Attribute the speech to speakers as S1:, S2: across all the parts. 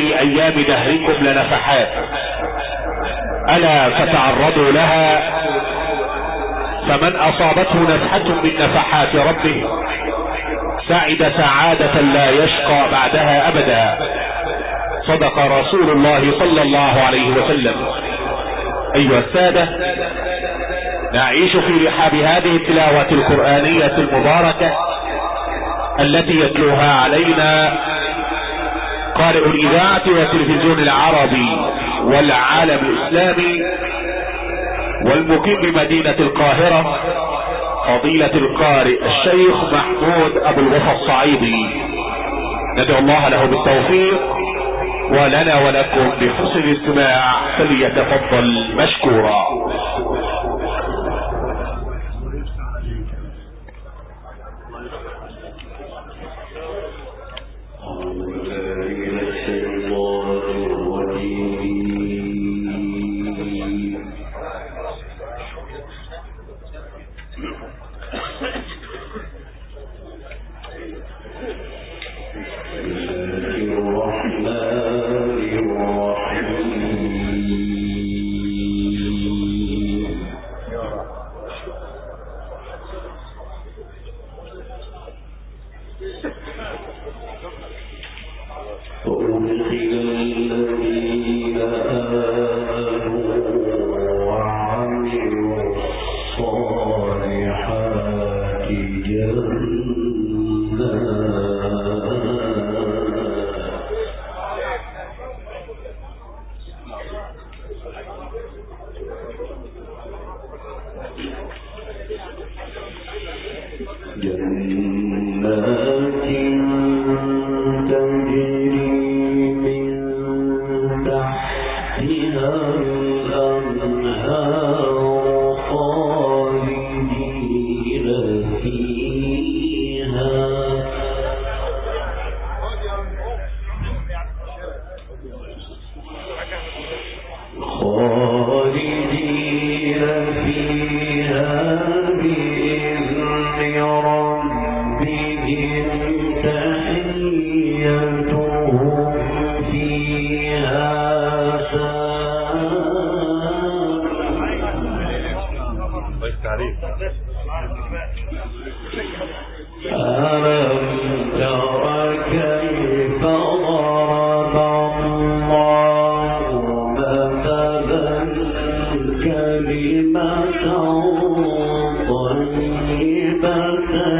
S1: في أيام دهركم لنفحات. ألا فتعرضوا لها؟ فمن أصابته نفحة من نفحات ربه سعد سعادة لا يشقى بعدها أبدا. صدق رسول الله صلى الله عليه وسلم. أيها السادة نعيش في رحاب هذه التلاوة القرآنية المباركة التي يتلوها علينا قارئ الإذاعة والتلفزيون العربي والعالم الإسلامي والمقيم بمدينة القاهرة فضيلة القارئ الشيخ محمود أبو الوفا الصعيدي. ندعو الله له بالتوفيق ولنا ولكم بحسن الاستماع فليتفضل مشكورا.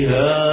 S1: فيها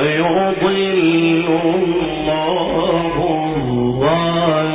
S1: ويضل الله الظالمين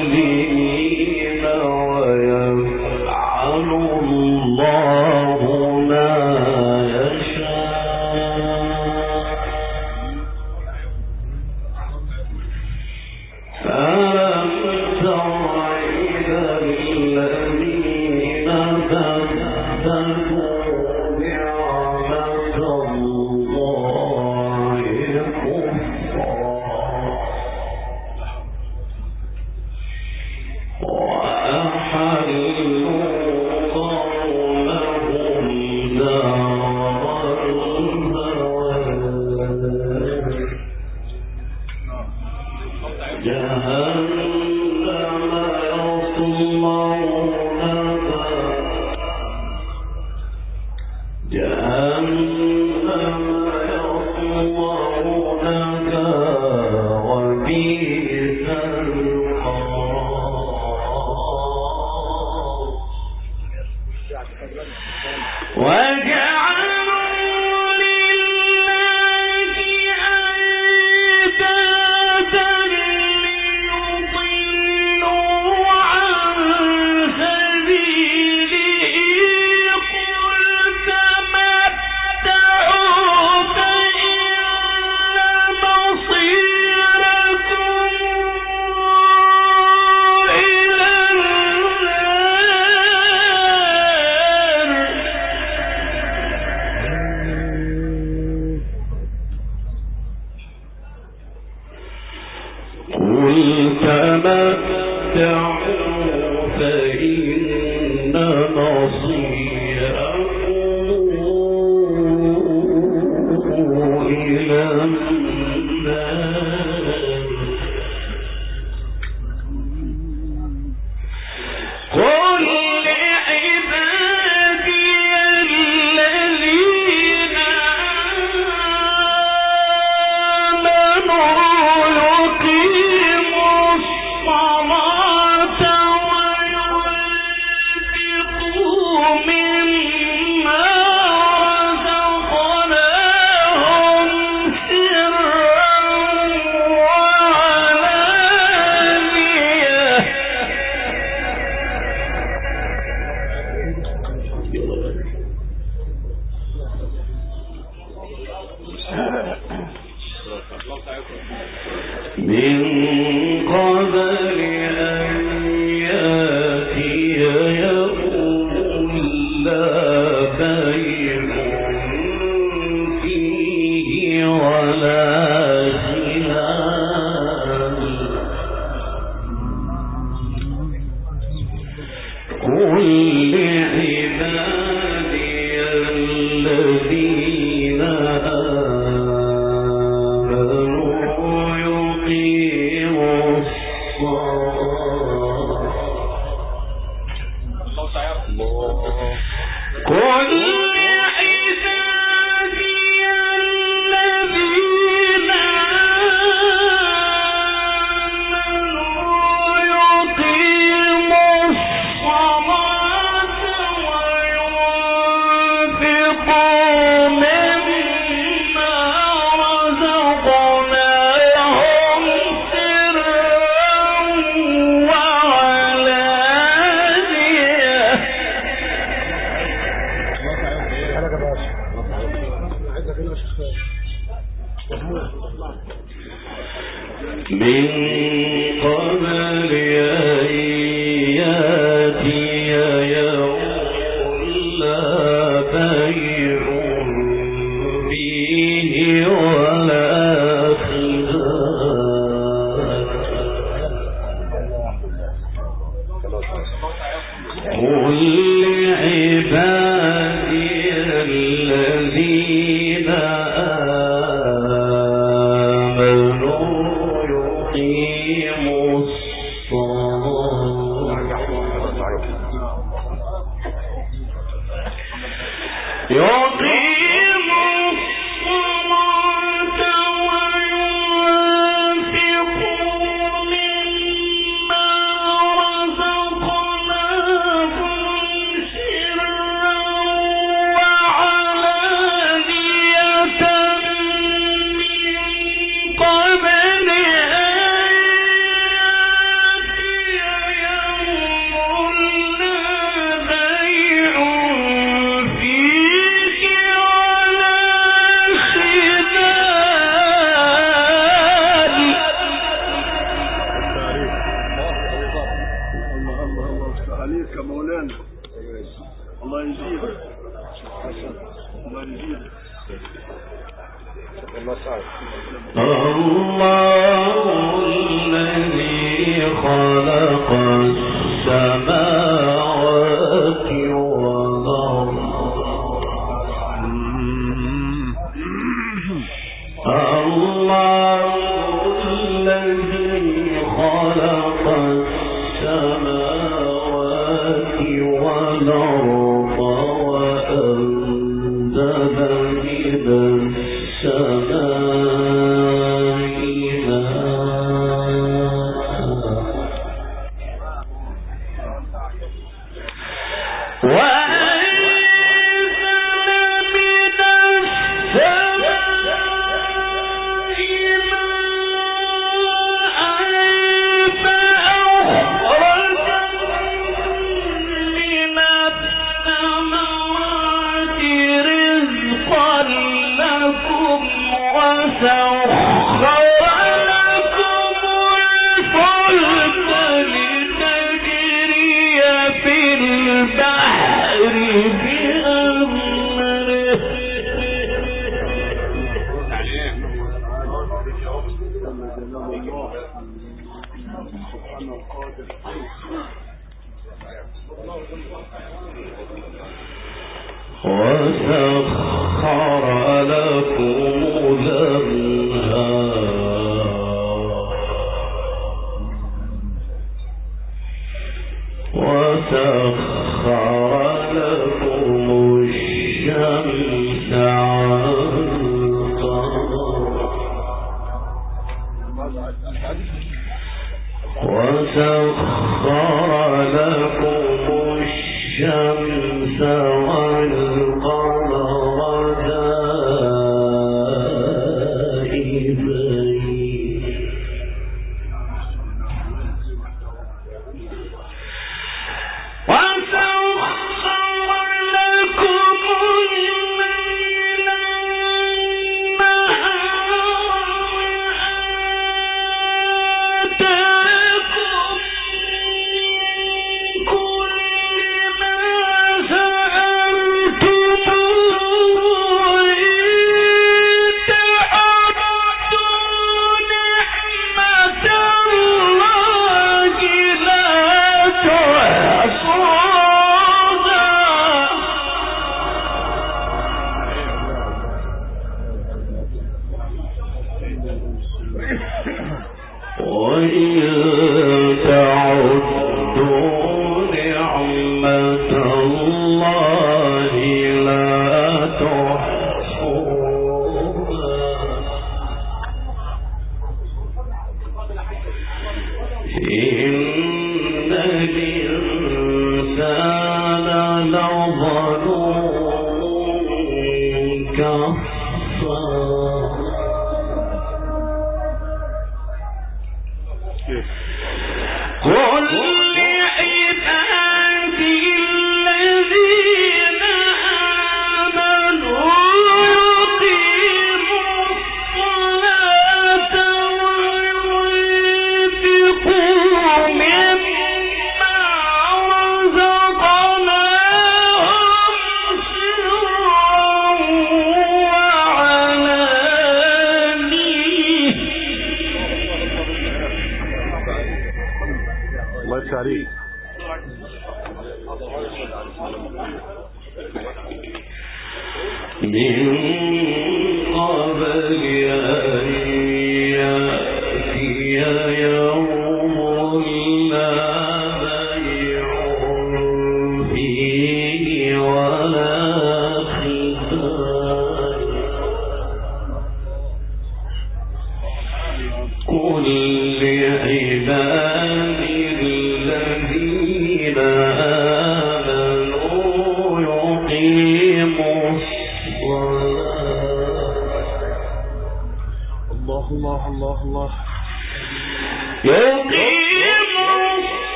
S1: قل الأرض وسخر لكم الشمس والأرض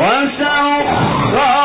S1: وسخر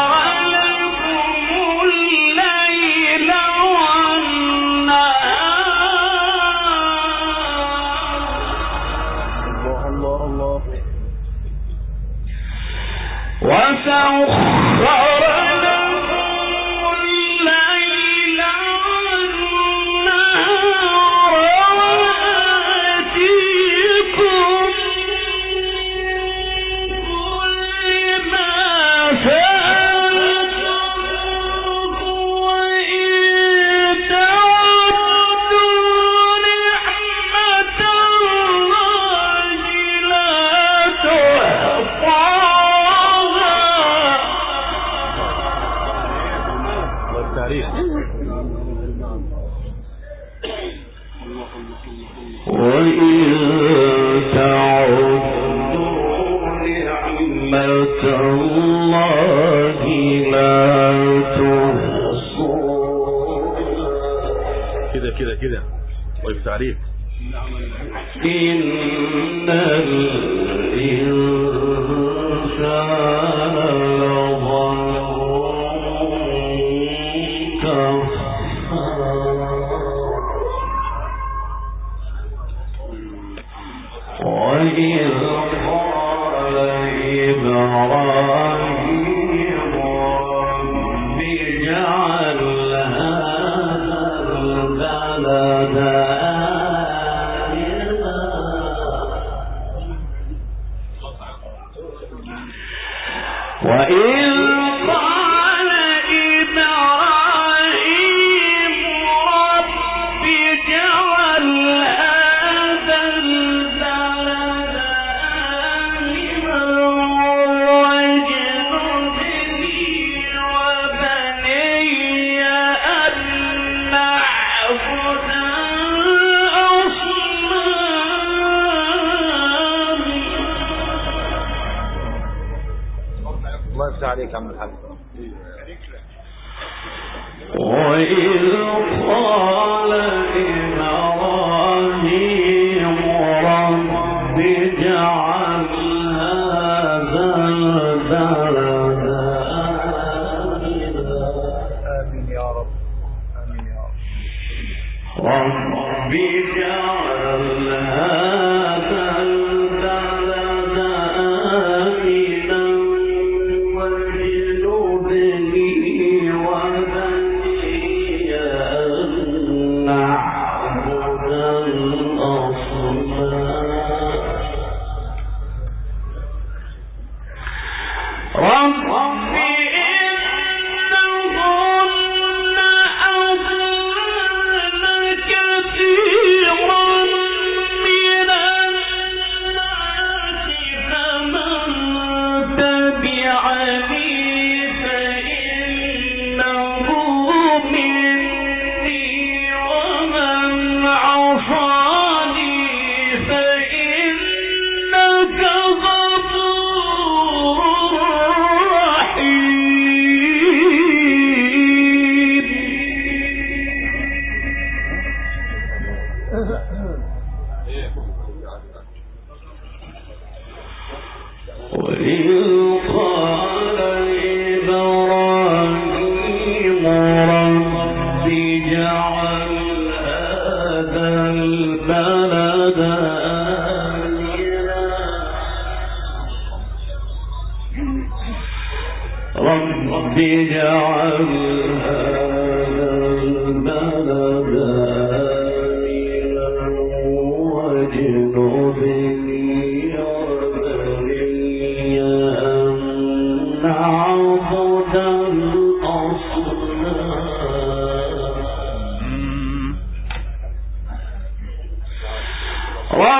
S1: إبراهيم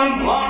S1: رب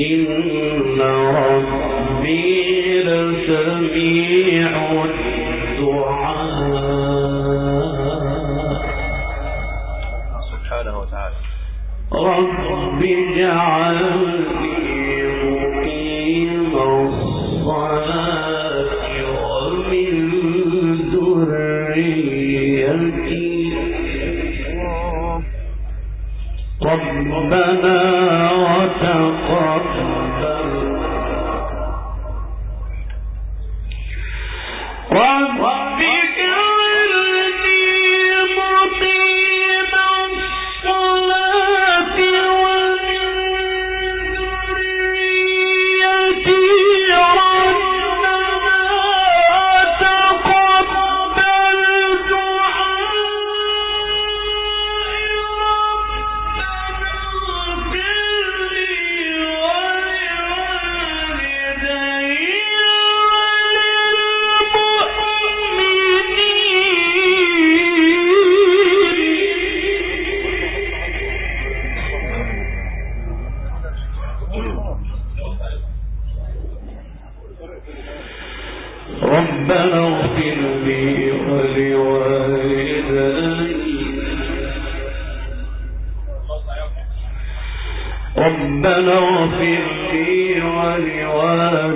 S1: إن ربي لسميع ربنا اغفر لي ولوالدي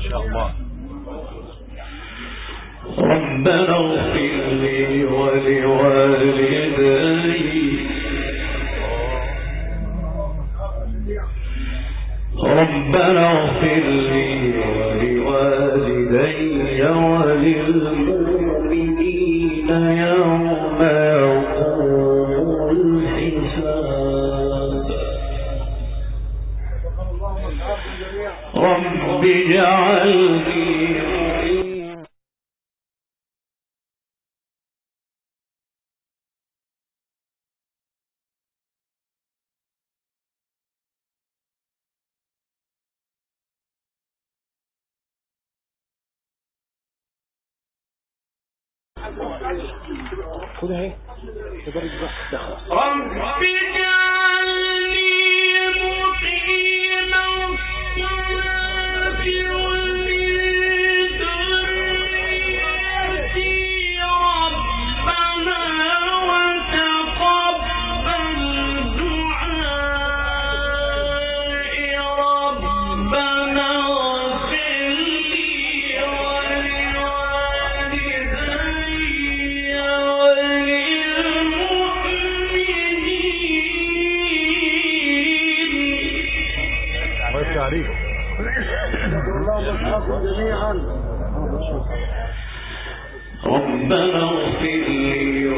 S2: شاء الله.
S1: ربنا اغفر لي ولوالدي. ربنا اغفر لي ولوالدي وللمؤمنين يوم يقوم الحساب. رب اجعل ainda. ويفتح عليك جميعا ربنا اغفر لي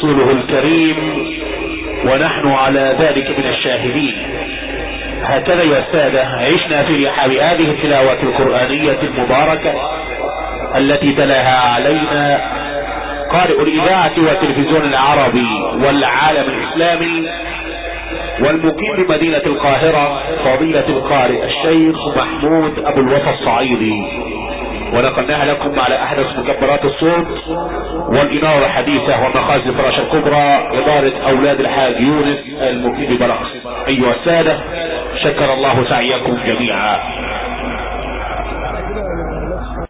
S3: رسوله الكريم ونحن على ذلك من الشاهدين. هكذا يا السادة عشنا في رحاب هذه التلاوة القرآنية المباركة التي تلاها علينا قارئ الإذاعة والتلفزيون العربي والعالم الإسلامي والمقيم بمدينة القاهرة فضيلة القارئ الشيخ محمود أبو الوفا الصعيدي. ونقلناها لكم على أحدث مكبرات الصوت والإنارة الحديثة ومخازن الفراش الكبرى إدارة أولاد الحاج يونس المقيم ببلخ أيها السادة شكر الله سعيكم جميعا.